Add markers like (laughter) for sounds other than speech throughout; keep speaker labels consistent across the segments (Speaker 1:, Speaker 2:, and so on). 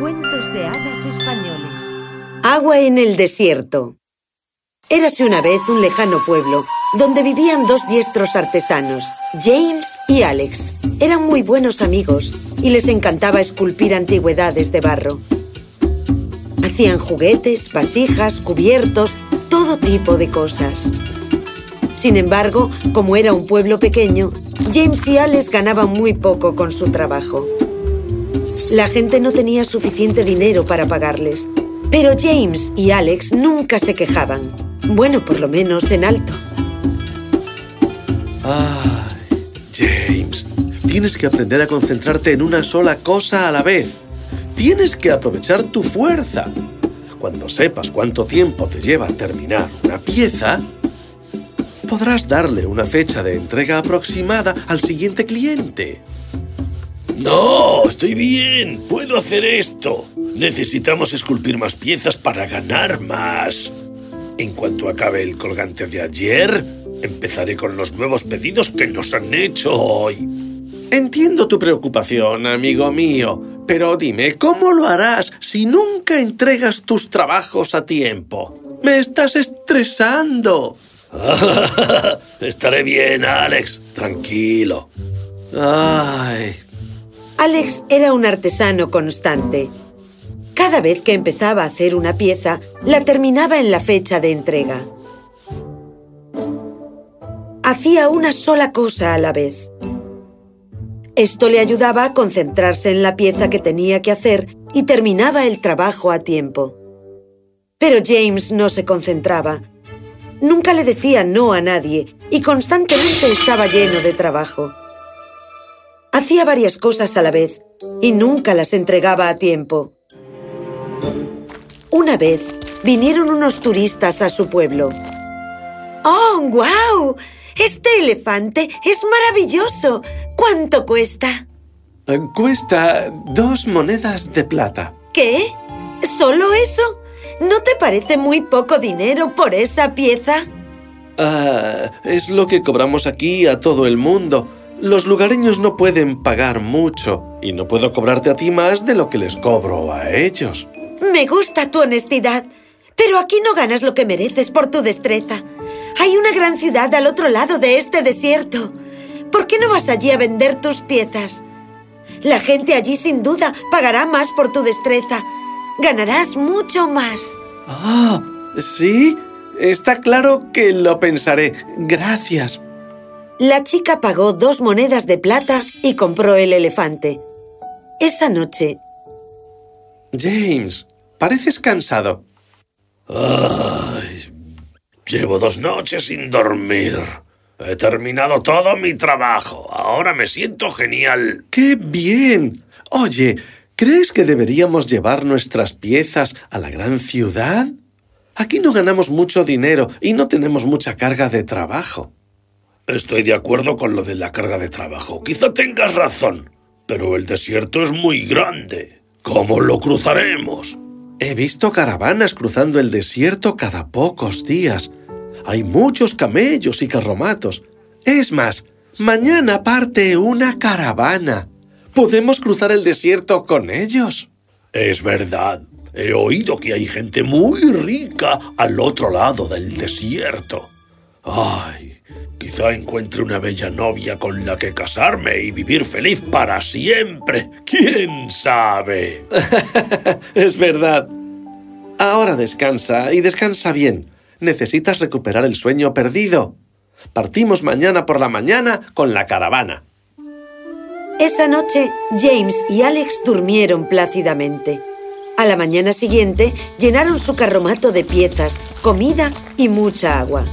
Speaker 1: Cuentos de hadas españoles.
Speaker 2: Agua en el desierto. Érase una vez un lejano pueblo donde vivían dos diestros artesanos, James y Alex. Eran muy buenos amigos y les encantaba esculpir antigüedades de barro. Hacían juguetes, vasijas, cubiertos, todo tipo de cosas. Sin embargo, como era un pueblo pequeño, James y Alex ganaban muy poco con su trabajo. La gente no tenía suficiente dinero para pagarles. Pero James y Alex nunca se quejaban. Bueno, por lo menos en alto.
Speaker 3: Ay, James, tienes que aprender a concentrarte en una sola cosa a la vez. Tienes que aprovechar tu fuerza. Cuando sepas cuánto tiempo te lleva terminar una pieza, podrás darle una fecha de entrega aproximada al siguiente cliente.
Speaker 4: No, estoy bien. Puedo hacer esto. Necesitamos esculpir más piezas para ganar más. En cuanto acabe el colgante de ayer, empezaré con los nuevos pedidos que nos han hecho hoy.
Speaker 3: Entiendo tu preocupación, amigo mío, pero dime, ¿cómo lo harás si nunca entregas tus trabajos a tiempo? ¡Me estás estresando! (laughs)
Speaker 4: Estaré bien, Alex. Tranquilo.
Speaker 3: Ay,
Speaker 2: Alex era un artesano constante. Cada vez que empezaba a hacer una pieza, la terminaba en la fecha de entrega. Hacía una sola cosa a la vez. Esto le ayudaba a concentrarse en la pieza que tenía que hacer y terminaba el trabajo a tiempo. Pero James no se concentraba. Nunca le decía no a nadie y constantemente estaba lleno de trabajo. Hacía varias cosas a la vez y nunca las entregaba a tiempo. Una vez vinieron unos turistas a su pueblo. ¡Oh, guau! Este elefante es maravilloso. ¿Cuánto cuesta?
Speaker 3: eh, cuesta dos monedas de plata.
Speaker 2: ¿Qué? ¿Solo eso? ¿No te parece muy poco dinero por esa pieza?
Speaker 3: Ah, es lo que cobramos aquí a todo el mundo. Los lugareños no pueden pagar mucho y no puedo cobrarte a ti más de lo que les cobro a ellos.
Speaker 2: Me gusta tu honestidad, pero aquí no ganas lo que mereces por tu destreza. Hay una gran ciudad al otro lado de este desierto. ¿Por qué no vas allí a vender tus piezas? La gente allí sin duda pagará más por tu destreza. Ganarás mucho más.
Speaker 3: Ah, ¿sí? Está claro que lo pensaré. Gracias.
Speaker 2: La chica pagó dos monedas de plata y compró el elefante. Esa noche,
Speaker 3: James, pareces cansado.
Speaker 4: Ay, llevo dos noches sin dormir. He terminado todo mi trabajo. Ahora me siento genial.
Speaker 3: ¡Qué bien! Oye, ¿crees que deberíamos llevar nuestras piezas a la gran ciudad? Aquí no ganamos mucho dinero y no tenemos mucha carga de trabajo.
Speaker 4: Estoy de acuerdo con lo de la carga de trabajo. Quizá tengas razón, pero el desierto es muy grande. ¿Cómo lo cruzaremos?
Speaker 3: He visto caravanas cruzando el desierto cada pocos días. Hay muchos camellos y carromatos. Es más, mañana parte una caravana. ¿Podemos cruzar el desierto con ellos?
Speaker 4: Es verdad. He oído que hay gente muy rica al otro lado del desierto. Ay, quizá encuentre una bella novia con la que casarme y vivir feliz para siempre. ¿Quién sabe? (laughs)
Speaker 3: es verdad. Ahora descansa y descansa bien. Necesitas recuperar el sueño perdido. Partimos mañana por la mañana con la caravana.
Speaker 2: esa noche, James y Alex durmieron plácidamente. A la mañana siguiente, llenaron su carromato de piezas, comida y mucha agua.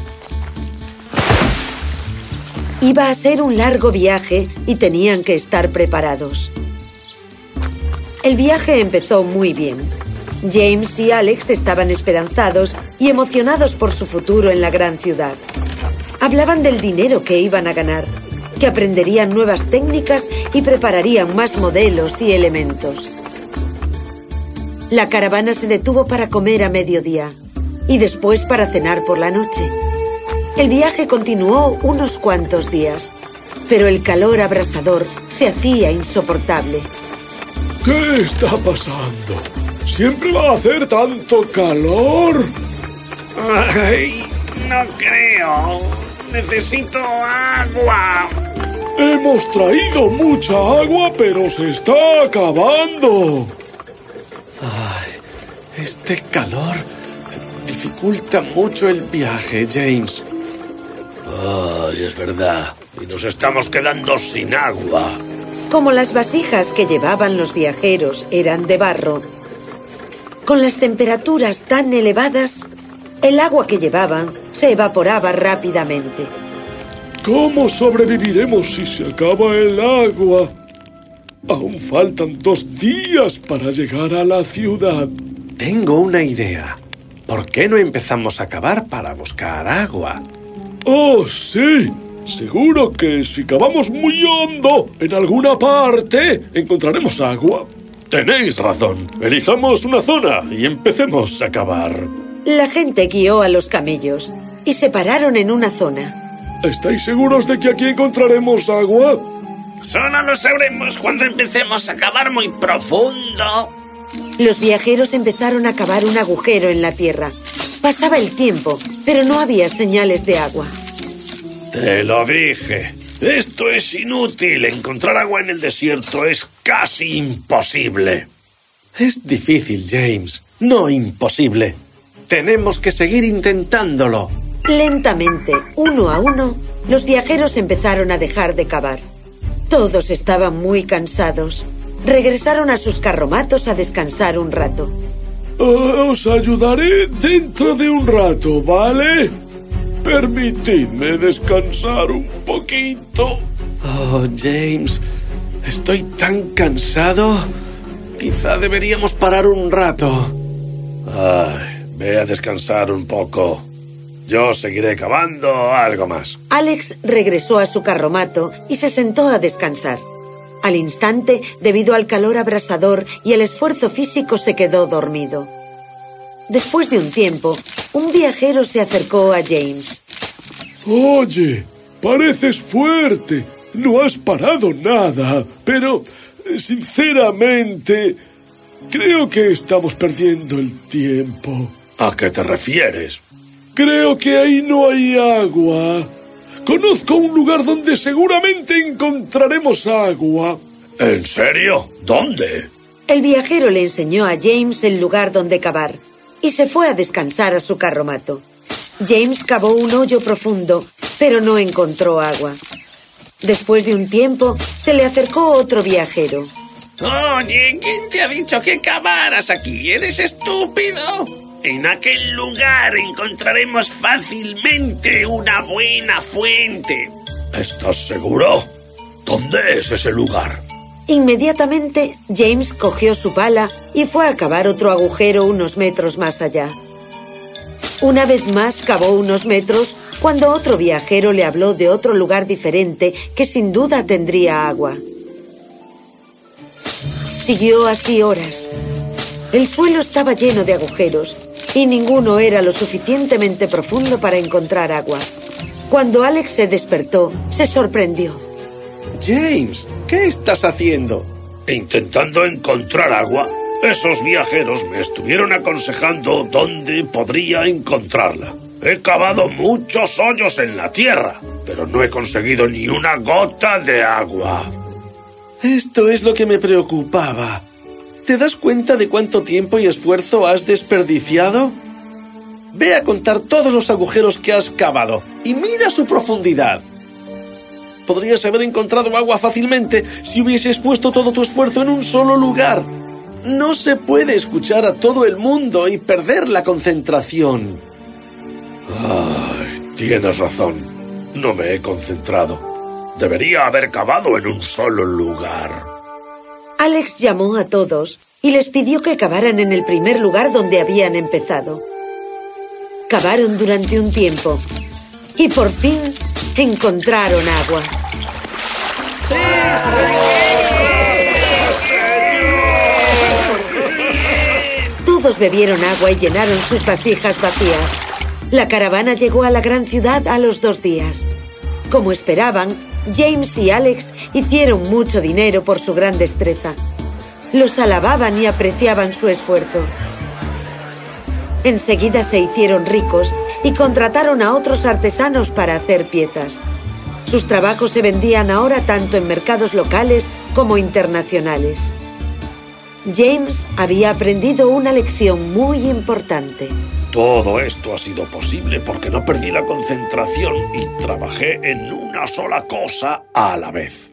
Speaker 2: Iba a ser un largo viaje y tenían que estar preparados. El viaje empezó muy bien. James y Alex estaban esperanzados y emocionados por su futuro en la gran ciudad. Hablaban del dinero que iban a ganar, que aprenderían nuevas técnicas y prepararían más modelos y elementos. La caravana se detuvo para comer a mediodía y después para cenar por la noche. El viaje continuó unos cuantos días, pero el calor abrasador se hacía insoportable.
Speaker 5: ¿Qué está pasando? ¿Siempre va a hacer tanto calor?
Speaker 6: Ay, no creo. Necesito agua.
Speaker 5: Hemos traído mucha agua, pero se está acabando.
Speaker 3: Ay, este calor dificulta mucho el viaje, James.
Speaker 4: Ay, es verdad. Y nos estamos quedando sin agua.
Speaker 2: Como las vasijas que llevaban los viajeros eran de barro, con las temperaturas tan elevadas, el agua que llevaban se evaporaba rápidamente.
Speaker 5: ¿Cómo sobreviviremos si se acaba el agua? Aún faltan dos días para llegar a la ciudad.
Speaker 3: Tengo una idea. ¿Por qué no empezamos a cavar para buscar agua?
Speaker 5: ¡Oh, sí! Seguro que si cavamos muy hondo en alguna parte, encontraremos agua.
Speaker 3: Tenéis razón. Elijamos una zona y empecemos a cavar.
Speaker 2: La gente guió a los camellos y se pararon en una zona.
Speaker 5: ¿Estáis seguros de que aquí encontraremos agua?
Speaker 6: Solo lo sabremos cuando empecemos a cavar muy profundo.
Speaker 2: Los viajeros empezaron a cavar un agujero en la tierra. Pasaba el tiempo, pero no había señales de agua.
Speaker 4: Te lo dije. Esto es inútil. Encontrar agua en el desierto es casi imposible.
Speaker 3: Es difícil, James. No imposible. Tenemos que seguir intentándolo.
Speaker 2: Lentamente, uno a uno, los viajeros empezaron a dejar de cavar. Todos estaban muy cansados. Regresaron a sus carromatos a descansar un rato.
Speaker 5: Uh, os ayudaré dentro de un rato, ¿vale? Permitidme descansar un poquito.
Speaker 3: Oh, James, estoy tan cansado. Quizá deberíamos parar un rato.
Speaker 4: Ay, ve a descansar un poco. Yo seguiré cavando algo más.
Speaker 2: Alex regresó a su carromato y se sentó a descansar. Al instante, debido al calor abrasador y el esfuerzo físico, se quedó dormido. Después de un tiempo, un viajero se acercó a James.
Speaker 5: Oye, pareces fuerte. No has parado nada, pero sinceramente creo que estamos perdiendo el tiempo.
Speaker 4: ¿A qué te refieres?
Speaker 5: Creo que ahí no hay agua. Conozco un lugar donde seguramente encontraremos agua.
Speaker 4: ¿En serio? ¿Dónde?
Speaker 2: El viajero le enseñó a James el lugar donde cavar y se fue a descansar a su carromato. James cavó un hoyo profundo, pero no encontró agua. Después de un tiempo, se le acercó otro viajero.
Speaker 6: Oye, ¿quién te ha dicho que cavaras aquí? ¿Eres estúpido? En aquel lugar encontraremos fácilmente una buena fuente.
Speaker 4: ¿Estás seguro? ¿Dónde es ese lugar?
Speaker 2: Inmediatamente, James cogió su pala y fue a cavar otro agujero unos metros más allá. Una vez más cavó unos metros cuando otro viajero le habló de otro lugar diferente que sin duda tendría agua. Siguió así horas. El suelo estaba lleno de agujeros y ninguno era lo suficientemente profundo para encontrar agua. Cuando Alex se despertó, se sorprendió.
Speaker 3: James, ¿qué estás haciendo?
Speaker 4: Intentando encontrar agua. Esos viajeros me estuvieron aconsejando dónde podría encontrarla. He cavado muchos hoyos en la tierra, pero no he conseguido ni una gota de agua.
Speaker 3: Esto es lo que me preocupaba. ¿Te das cuenta de cuánto tiempo y esfuerzo has desperdiciado? Ve a contar todos los agujeros que has cavado y mira su profundidad. Podrías haber encontrado agua fácilmente si hubieses puesto todo tu esfuerzo en un solo lugar. No se puede escuchar a todo el mundo y perder la concentración.
Speaker 4: Ay, tienes razón. No me he concentrado. Debería haber cavado en un solo lugar.
Speaker 2: Alex llamó a todos y les pidió que cavaran en el primer lugar donde habían empezado. Cavaron durante un tiempo y por fin encontraron agua.
Speaker 6: ¡Sí,
Speaker 2: Todos bebieron agua y llenaron sus vasijas vacías. La caravana llegó a la gran ciudad a los dos días. Como esperaban, James y Alex hicieron mucho dinero por su gran destreza. Los alababan y apreciaban su esfuerzo. Enseguida se hicieron ricos y contrataron a otros artesanos para hacer piezas. Sus trabajos se vendían ahora tanto en mercados locales como internacionales. James había aprendido una lección muy importante.
Speaker 4: Todo esto ha sido posible porque no perdí la concentración y trabajé en una sola cosa a la vez.